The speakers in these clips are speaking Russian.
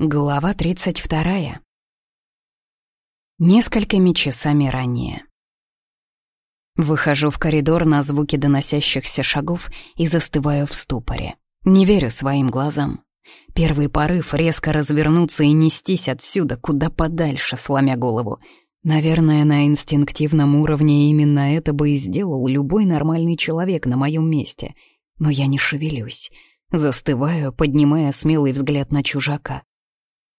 Глава 32. Несколькими часами ранее. Выхожу в коридор на звуки доносящихся шагов и застываю в ступоре. Не верю своим глазам. Первый порыв — резко развернуться и нестись отсюда, куда подальше, сломя голову. Наверное, на инстинктивном уровне именно это бы и сделал любой нормальный человек на моем месте. Но я не шевелюсь. Застываю, поднимая смелый взгляд на чужака.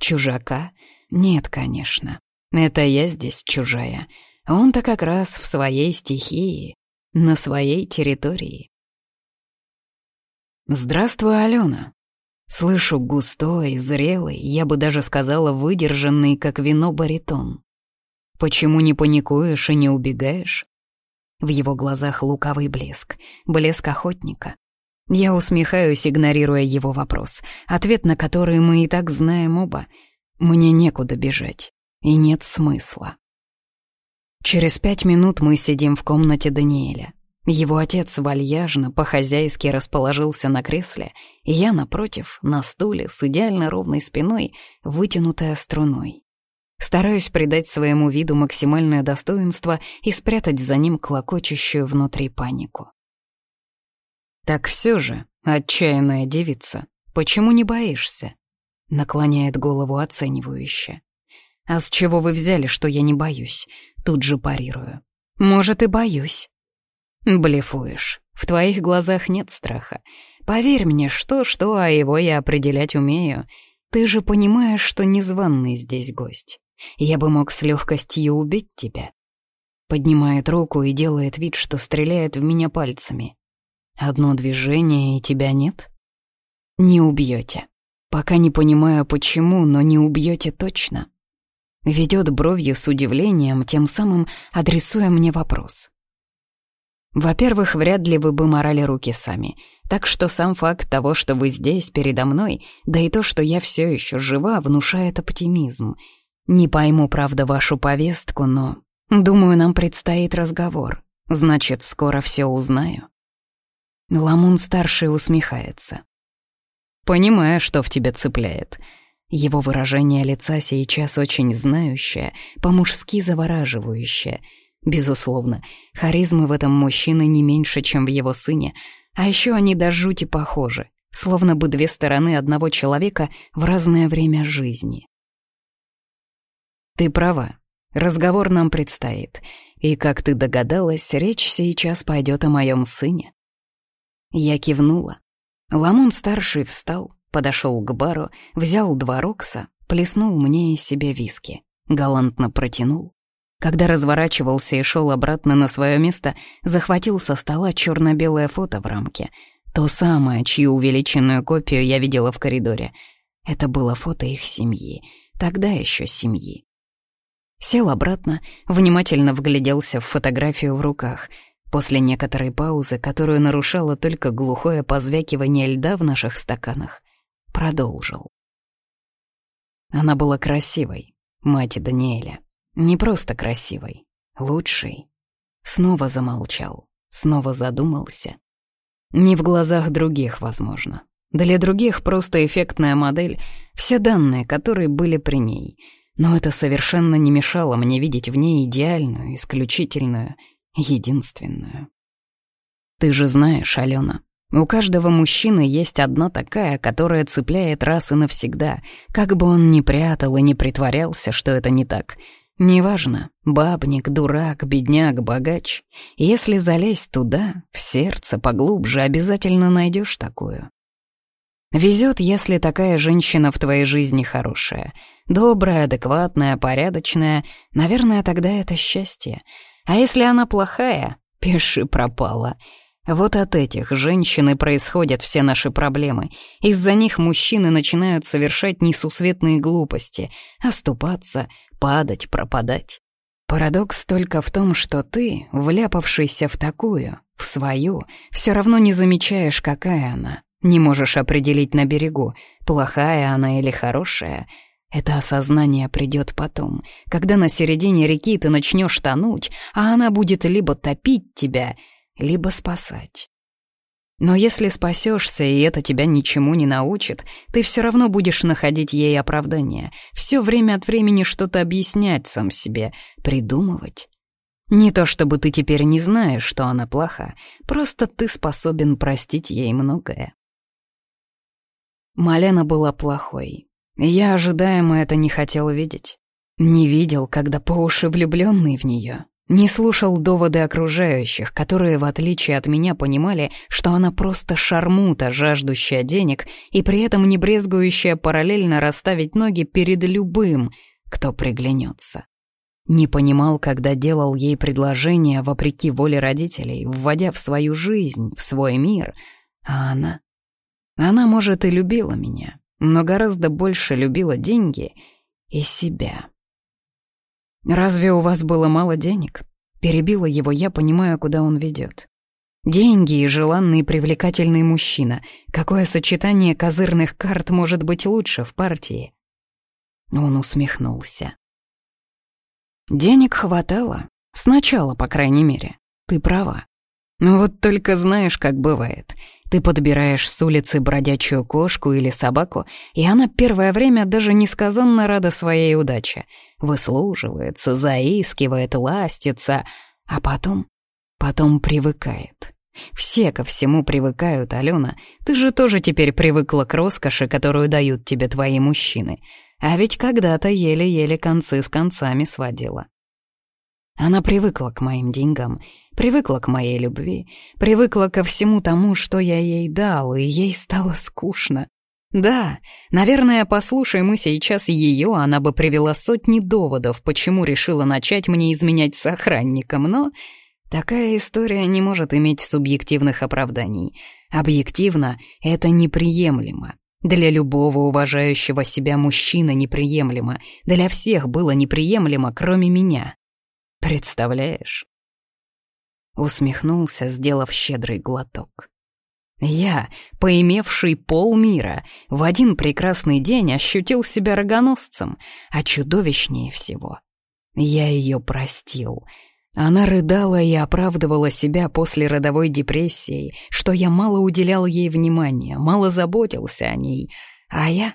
Чужака? Нет, конечно. Это я здесь чужая. Он-то как раз в своей стихии, на своей территории. «Здравствуй, Алена!» Слышу густой, зрелый, я бы даже сказала, выдержанный, как вино, баритон. «Почему не паникуешь и не убегаешь?» В его глазах лукавый блеск, блеск охотника. Я усмехаюсь, игнорируя его вопрос, ответ на который мы и так знаем оба. Мне некуда бежать, и нет смысла. Через пять минут мы сидим в комнате Даниэля. Его отец вальяжно, по-хозяйски расположился на кресле, и я, напротив, на стуле с идеально ровной спиной, вытянутая струной. Стараюсь придать своему виду максимальное достоинство и спрятать за ним клокочущую внутри панику. «Так все же, отчаянная девица, почему не боишься?» Наклоняет голову оценивающе. «А с чего вы взяли, что я не боюсь?» Тут же парирую. «Может, и боюсь». «Блефуешь. В твоих глазах нет страха. Поверь мне, что-что, а его я определять умею. Ты же понимаешь, что незваный здесь гость. Я бы мог с легкостью убить тебя». Поднимает руку и делает вид, что стреляет в меня пальцами. Одно движение, и тебя нет? Не убьете. Пока не понимаю, почему, но не убьете точно. Ведет бровью с удивлением, тем самым адресуя мне вопрос. Во-первых, вряд ли вы бы морали руки сами, так что сам факт того, что вы здесь, передо мной, да и то, что я все еще жива, внушает оптимизм. Не пойму, правда, вашу повестку, но... Думаю, нам предстоит разговор. Значит, скоро все узнаю. Ламун-старший усмехается. «Понимаю, что в тебя цепляет». Его выражение лица сейчас очень знающее, по-мужски завораживающее. Безусловно, харизмы в этом мужчине не меньше, чем в его сыне, а еще они до жути похожи, словно бы две стороны одного человека в разное время жизни. «Ты права, разговор нам предстоит, и, как ты догадалась, речь сейчас пойдет о моем сыне». Я кивнула. Ламон-старший встал, подошел к бару, взял два рокса, плеснул мне из себя виски, галантно протянул. Когда разворачивался и шел обратно на свое место, захватил со стола черно-белое фото в рамке. То самое, чью увеличенную копию я видела в коридоре. Это было фото их семьи, тогда еще семьи. Сел обратно, внимательно вгляделся в фотографию в руках — После некоторой паузы, которую нарушало только глухое позвякивание льда в наших стаканах, продолжил. Она была красивой, мать Даниэля. Не просто красивой, лучшей. Снова замолчал, снова задумался. Не в глазах других, возможно. Для других просто эффектная модель, все данные, которые были при ней. Но это совершенно не мешало мне видеть в ней идеальную, исключительную — единственную. Ты же знаешь, Алена, у каждого мужчины есть одна такая, которая цепляет раз и навсегда, как бы он ни прятал и не притворялся, что это не так. Неважно, бабник, дурак, бедняк, богач. Если залезть туда, в сердце, поглубже, обязательно найдешь такую. Везет, если такая женщина в твоей жизни хорошая. Добрая, адекватная, порядочная. Наверное, тогда это счастье. А если она плохая, пиши пропала. Вот от этих женщин и происходят все наши проблемы. Из-за них мужчины начинают совершать несусветные глупости, оступаться, падать, пропадать. Парадокс только в том, что ты, вляпавшийся в такую, в свою, все равно не замечаешь, какая она. Не можешь определить на берегу, плохая она или хорошая — это осознание придет потом, когда на середине реки ты начнешь тонуть, а она будет либо топить тебя, либо спасать. Но если спасешься, и это тебя ничему не научит, ты все равно будешь находить ей оправдание, все время от времени что-то объяснять сам себе, придумывать. Не то чтобы ты теперь не знаешь, что она плоха, просто ты способен простить ей многое. Малена была плохой. Я ожидаемо это не хотел видеть. Не видел, когда по уши влюбленный в нее. Не слушал доводы окружающих, которые, в отличие от меня, понимали, что она просто шармута, жаждущая денег, и при этом не брезгующая параллельно расставить ноги перед любым, кто приглянется. Не понимал, когда делал ей предложение вопреки воле родителей, вводя в свою жизнь, в свой мир. А она? Она, может, и любила меня, но гораздо больше любила деньги и себя. «Разве у вас было мало денег?» Перебила его я, понимая, куда он ведет. Деньги и желанный привлекательный мужчина. Какое сочетание козырных карт может быть лучше в партии? Он усмехнулся. Денег хватало. Сначала, по крайней мере. Ты права. Но вот только знаешь, как бывает. Ты подбираешь с улицы бродячую кошку или собаку, и она первое время даже несказанно рада своей удаче. Выслуживается, заискивает, ластится, а потом... потом привыкает. Все ко всему привыкают, Алена. Ты же тоже теперь привыкла к роскоши, которую дают тебе твои мужчины. А ведь когда-то еле-еле концы с концами сводила. Она привыкла к моим деньгам, привыкла к моей любви, привыкла ко всему тому, что я ей дал, и ей стало скучно. Да, наверное, послушай мы сейчас ее, она бы привела сотни доводов, почему решила начать мне изменять с охранником, но такая история не может иметь субъективных оправданий. Объективно это неприемлемо. Для любого уважающего себя мужчины неприемлемо, для всех было неприемлемо, кроме меня. Представляешь? Усмехнулся, сделав щедрый глоток. Я, поимевший полмира, в один прекрасный день ощутил себя рогоносцем, а чудовищнее всего. Я ее простил. Она рыдала и оправдывала себя после родовой депрессии, что я мало уделял ей внимания, мало заботился о ней, а я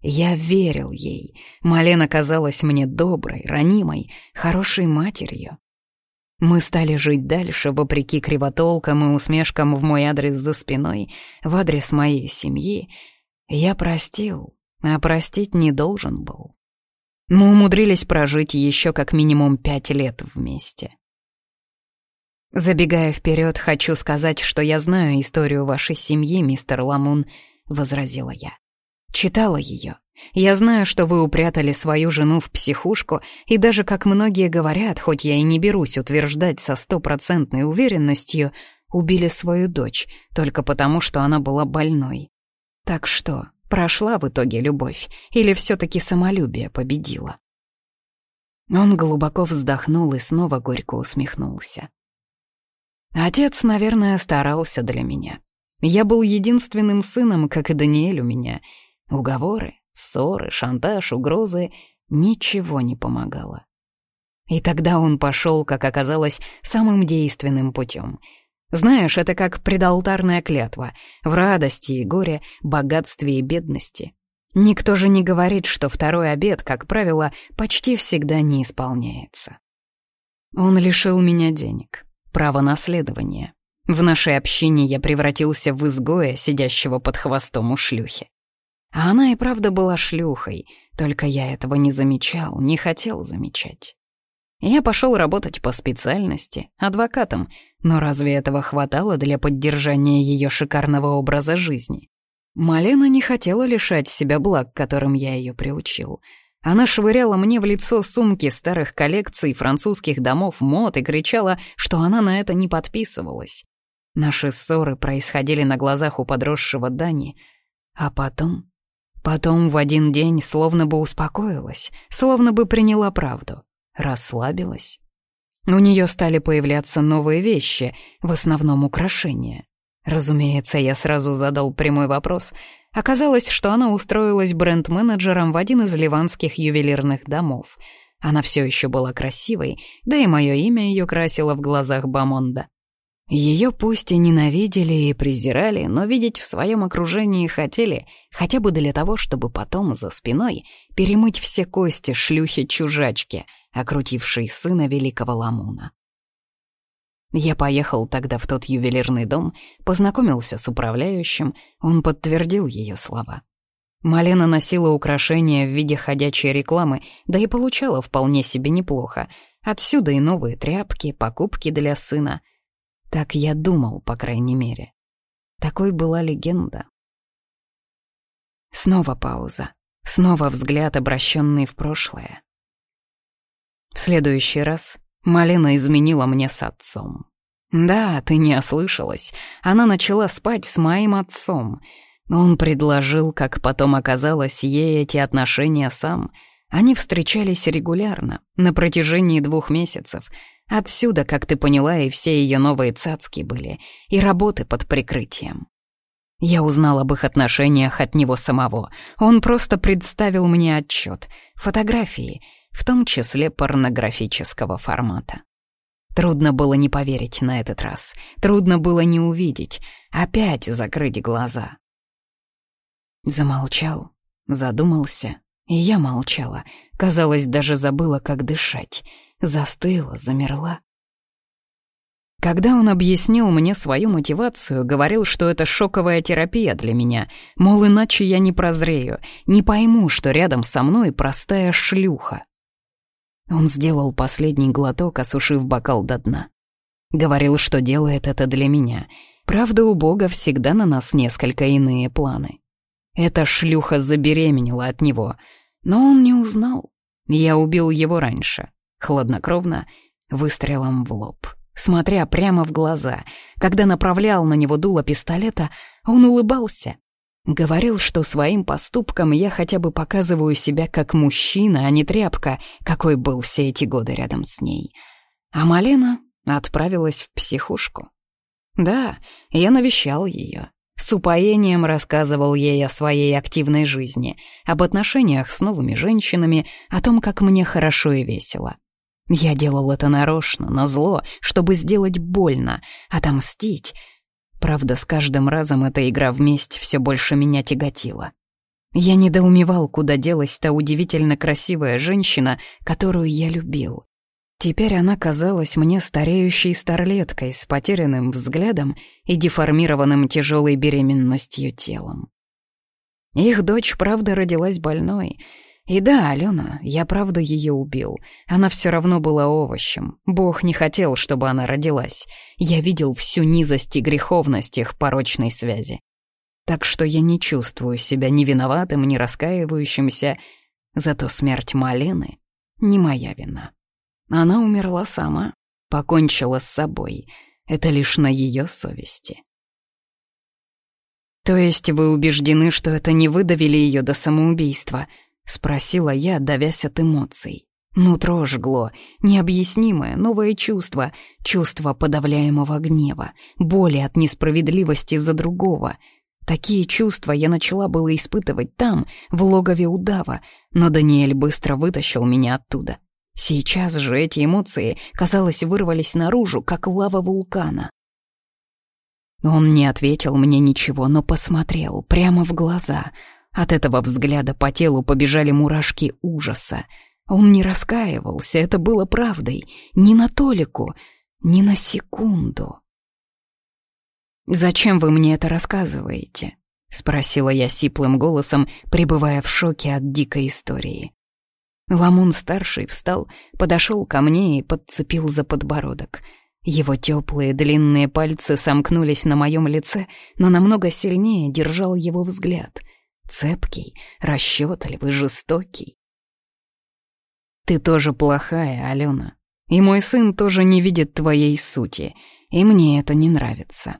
я верил ей. Малена казалась мне доброй, ранимой, хорошей матерью. Мы стали жить дальше, вопреки кривотолкам и усмешкам в мой адрес за спиной, в адрес моей семьи. Я простил, а простить не должен был. Мы умудрились прожить еще как минимум пять лет вместе. Забегая вперед, хочу сказать, что я знаю историю вашей семьи, мистер Ламун, — возразила я. Читала ее. Я знаю, что вы упрятали свою жену в психушку, и даже, как многие говорят, хоть я и не берусь утверждать со стопроцентной уверенностью, убили свою дочь только потому, что она была больной. Так что, прошла в итоге любовь, или все-таки самолюбие победило? Он глубоко вздохнул и снова горько усмехнулся. Отец, наверное, старался для меня. Я был единственным сыном, как и Даниэль у меня — Уговоры, ссоры, шантаж, угрозы — ничего не помогало. И тогда он пошел, как оказалось, самым действенным путем. Знаешь, это как предалтарная клятва в радости и горе, богатстве и бедности. Никто же не говорит, что второй обед, как правило, почти всегда не исполняется. Он лишил меня денег, права наследования. В нашей общине я превратился в изгоя, сидящего под хвостом у шлюхи. А она и правда была шлюхой, только я этого не замечал, не хотел замечать. Я пошел работать по специальности, адвокатом, но разве этого хватало для поддержания ее шикарного образа жизни? Малена не хотела лишать себя благ, которым я ее приучил. Она швыряла мне в лицо сумки старых коллекций французских домов мод и кричала, что она на это не подписывалась. Наши ссоры происходили на глазах у подросшего Дани, а потом Потом в один день словно бы успокоилась, словно бы приняла правду, расслабилась. У нее стали появляться новые вещи, в основном украшения. Разумеется, я сразу задал прямой вопрос. Оказалось, что она устроилась бренд-менеджером в один из ливанских ювелирных домов. Она все еще была красивой, да и мое имя ее красило в глазах Бамонда. Ее пусть и ненавидели и презирали, но видеть в своем окружении хотели, хотя бы для того, чтобы потом за спиной перемыть все кости шлюхи-чужачки, окрутившей сына великого Ламуна. Я поехал тогда в тот ювелирный дом, познакомился с управляющим, он подтвердил ее слова. Малена носила украшения в виде ходячей рекламы, да и получала вполне себе неплохо. Отсюда и новые тряпки, покупки для сына. Так я думал, по крайней мере. Такой была легенда. Снова пауза. Снова взгляд, обращенный в прошлое. В следующий раз Малена изменила мне с отцом. Да, ты не ослышалась. Она начала спать с моим отцом. Он предложил, как потом оказалось, ей эти отношения сам. Они встречались регулярно, на протяжении двух месяцев. Отсюда, как ты поняла, и все ее новые цацки были, и работы под прикрытием. Я узнал об их отношениях от него самого. Он просто представил мне отчет, фотографии — в том числе порнографического формата. Трудно было не поверить на этот раз, трудно было не увидеть, опять закрыть глаза. Замолчал, задумался, и я молчала, казалось, даже забыла, как дышать, застыла, замерла. Когда он объяснил мне свою мотивацию, говорил, что это шоковая терапия для меня, мол, иначе я не прозрею, не пойму, что рядом со мной простая шлюха. Он сделал последний глоток, осушив бокал до дна. Говорил, что делает это для меня. Правда, у Бога всегда на нас несколько иные планы. Эта шлюха забеременела от него, но он не узнал. Я убил его раньше, хладнокровно, выстрелом в лоб, смотря прямо в глаза. Когда направлял на него дуло пистолета, он улыбался, Говорил, что своим поступком я хотя бы показываю себя как мужчина, а не тряпка, какой был все эти годы рядом с ней. А Малена отправилась в психушку. Да, я навещал ее. С упоением рассказывал ей о своей активной жизни, об отношениях с новыми женщинами, о том, как мне хорошо и весело. Я делал это нарочно, назло, чтобы сделать больно, отомстить — Правда, с каждым разом эта игра вместе все больше меня тяготила. Я недоумевал, куда делась та удивительно красивая женщина, которую я любил. Теперь она казалась мне стареющей старлеткой с потерянным взглядом и деформированным тяжелой беременностью телом. Их дочь, правда, родилась больной — и да, Алена, я правда ее убил. Она все равно была овощем. Бог не хотел, чтобы она родилась. Я видел всю низость и греховность их порочной связи. Так что я не чувствую себя ни виноватым, ни раскаивающимся. Зато смерть Малины не моя вина. Она умерла сама, покончила с собой. Это лишь на ее совести. То есть вы убеждены, что это не выдавили ее до самоубийства —— спросила я, давясь от эмоций. Нутро жгло, необъяснимое, новое чувство, чувство подавляемого гнева, боли от несправедливости за другого. Такие чувства я начала было испытывать там, в логове удава, но Даниэль быстро вытащил меня оттуда. Сейчас же эти эмоции, казалось, вырвались наружу, как лава вулкана. Он не ответил мне ничего, но посмотрел прямо в глаза — от этого взгляда по телу побежали мурашки ужаса. Он не раскаивался, это было правдой. Ни на толику, ни на секунду. «Зачем вы мне это рассказываете?» — спросила я сиплым голосом, пребывая в шоке от дикой истории. Ламун-старший встал, подошел ко мне и подцепил за подбородок. Его теплые длинные пальцы сомкнулись на моем лице, но намного сильнее держал его взгляд — Цепкий, расчетливый, жестокий. Ты тоже плохая, Алена. И мой сын тоже не видит твоей сути, и мне это не нравится.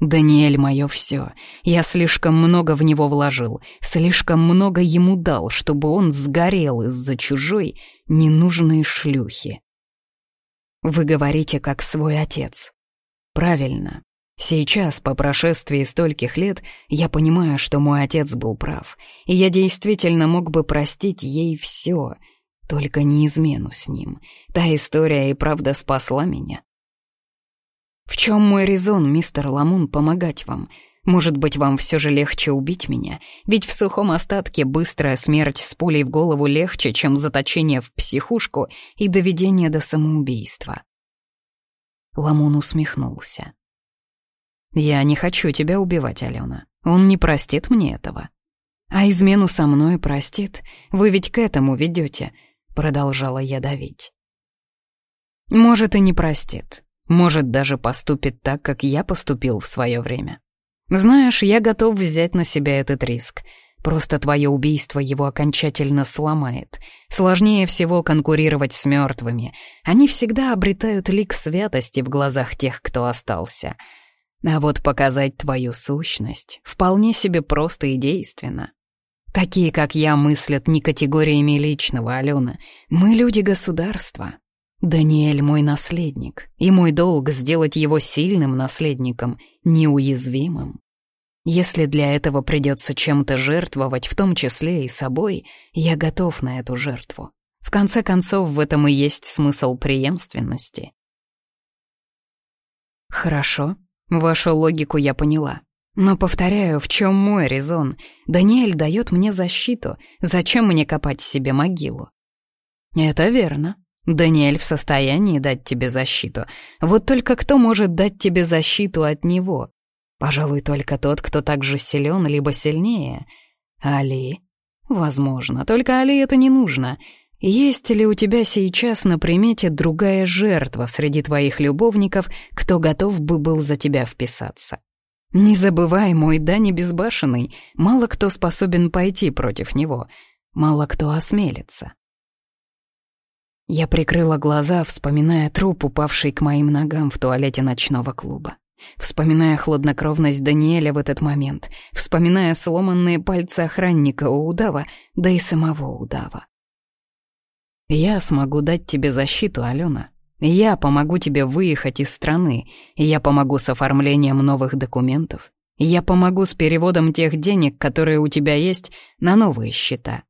Даниэль мое все. Я слишком много в него вложил, слишком много ему дал, чтобы он сгорел из-за чужой ненужной шлюхи. Вы говорите, как свой отец. Правильно, Сейчас, по прошествии стольких лет, я понимаю, что мой отец был прав, и я действительно мог бы простить ей все, только не измену с ним. Та история и правда спасла меня. В чем мой резон, мистер Ламун, помогать вам? Может быть, вам все же легче убить меня? Ведь в сухом остатке быстрая смерть с пулей в голову легче, чем заточение в психушку и доведение до самоубийства. Ламун усмехнулся. «Я не хочу тебя убивать, Алена. Он не простит мне этого. А измену со мной простит. Вы ведь к этому ведете», — продолжала я давить. «Может, и не простит. Может, даже поступит так, как я поступил в свое время. Знаешь, я готов взять на себя этот риск. Просто твое убийство его окончательно сломает. Сложнее всего конкурировать с мертвыми. Они всегда обретают лик святости в глазах тех, кто остался. А вот показать твою сущность вполне себе просто и действенно. Такие, как я, мыслят не категориями личного, Алена. Мы люди государства. Даниэль мой наследник, и мой долг сделать его сильным наследником, неуязвимым. Если для этого придется чем-то жертвовать, в том числе и собой, я готов на эту жертву. В конце концов, в этом и есть смысл преемственности. Хорошо, вашу логику я поняла. Но, повторяю, в чем мой резон? Даниэль дает мне защиту. Зачем мне копать себе могилу? Это верно. Даниэль в состоянии дать тебе защиту. Вот только кто может дать тебе защиту от него? Пожалуй, только тот, кто так же силен, либо сильнее. Али? Возможно, только Али это не нужно. Есть ли у тебя сейчас на примете другая жертва среди твоих любовников, кто готов бы был за тебя вписаться? Не забывай, мой Дани безбашенный, мало кто способен пойти против него, мало кто осмелится. Я прикрыла глаза, вспоминая труп, упавший к моим ногам в туалете ночного клуба. Вспоминая хладнокровность Даниэля в этот момент, вспоминая сломанные пальцы охранника у удава, да и самого удава. «Я смогу дать тебе защиту, Алена. Я помогу тебе выехать из страны. Я помогу с оформлением новых документов. Я помогу с переводом тех денег, которые у тебя есть, на новые счета.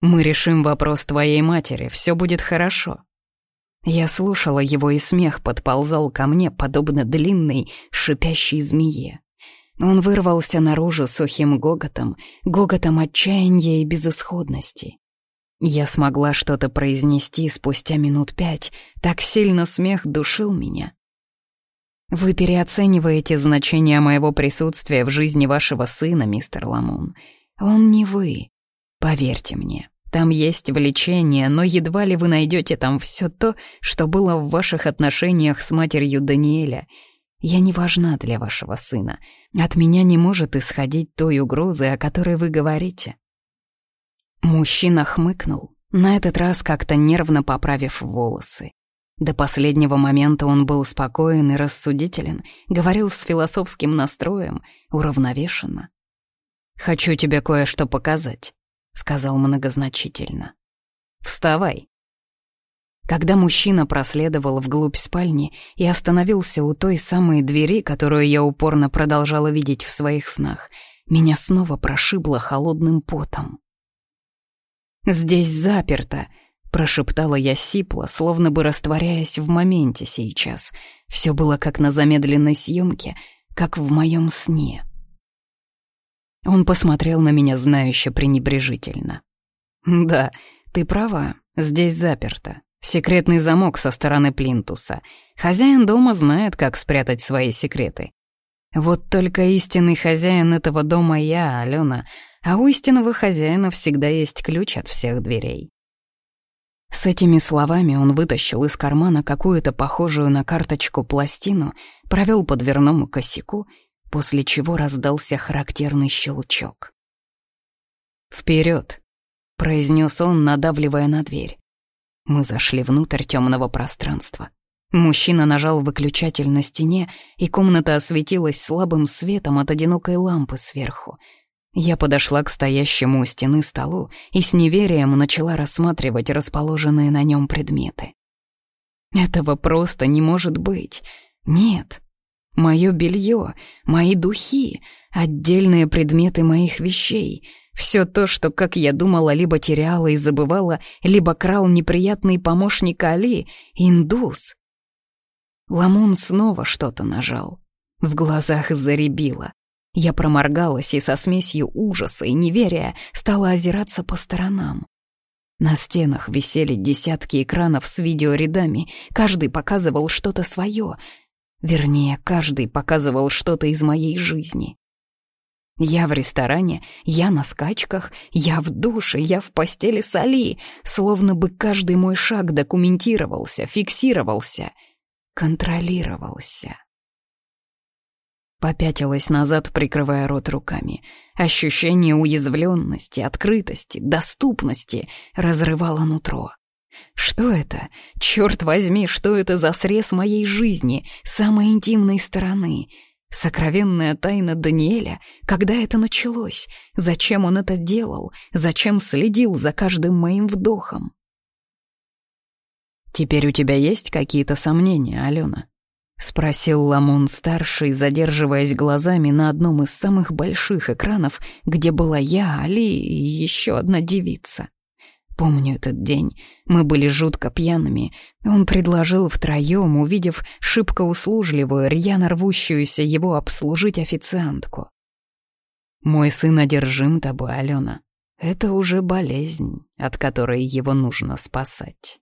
Мы решим вопрос твоей матери, все будет хорошо. Я слушала его, и смех подползал ко мне, подобно длинной, шипящей змее. Он вырвался наружу сухим гоготом, гоготом отчаяния и безысходности. Я смогла что-то произнести спустя минут пять, так сильно смех душил меня. «Вы переоцениваете значение моего присутствия в жизни вашего сына, мистер Ламун. Он не вы. Поверьте мне». Там есть влечение, но едва ли вы найдете там все то, что было в ваших отношениях с матерью Даниэля. Я не важна для вашего сына. От меня не может исходить той угрозы, о которой вы говорите». Мужчина хмыкнул, на этот раз как-то нервно поправив волосы. До последнего момента он был спокоен и рассудителен, говорил с философским настроем, уравновешенно. «Хочу тебе кое-что показать» сказал многозначительно. «Вставай». Когда мужчина проследовал вглубь спальни и остановился у той самой двери, которую я упорно продолжала видеть в своих снах, меня снова прошибло холодным потом. «Здесь заперто», — прошептала я сипло, словно бы растворяясь в моменте сейчас. Все было как на замедленной съемке, как в моем сне. Он посмотрел на меня знающе пренебрежительно. «Да, ты права, здесь заперто. Секретный замок со стороны плинтуса. Хозяин дома знает, как спрятать свои секреты. Вот только истинный хозяин этого дома я, Алена, а у истинного хозяина всегда есть ключ от всех дверей». С этими словами он вытащил из кармана какую-то похожую на карточку пластину, провел по дверному косяку после чего раздался характерный щелчок. «Вперед!» — произнес он, надавливая на дверь. Мы зашли внутрь темного пространства. Мужчина нажал выключатель на стене, и комната осветилась слабым светом от одинокой лампы сверху. Я подошла к стоящему у стены столу и с неверием начала рассматривать расположенные на нем предметы. Этого просто не может быть. Нет, Мое белье, мои духи, отдельные предметы моих вещей. Все то, что, как я думала, либо теряла и забывала, либо крал неприятный помощник Али, индус. Ламон снова что-то нажал. В глазах заребило. Я проморгалась и со смесью ужаса и неверия стала озираться по сторонам. На стенах висели десятки экранов с видеорядами, каждый показывал что-то свое. Вернее, каждый показывал что-то из моей жизни. Я в ресторане, я на скачках, я в душе, я в постели с Али, словно бы каждый мой шаг документировался, фиксировался, контролировался. Попятилась назад, прикрывая рот руками. Ощущение уязвленности, открытости, доступности разрывало нутро. Что это? Черт возьми, что это за срез моей жизни, самой интимной стороны? Сокровенная тайна Даниэля, когда это началось? Зачем он это делал? Зачем следил за каждым моим вдохом? «Теперь у тебя есть какие-то сомнения, Алена?» — спросил Ламон-старший, задерживаясь глазами на одном из самых больших экранов, где была я, Али и еще одна девица. Помню этот день. Мы были жутко пьяными. Он предложил втроем, увидев шибко услужливую, рьяно рвущуюся его обслужить официантку. «Мой сын одержим тобой, Алена. Это уже болезнь, от которой его нужно спасать».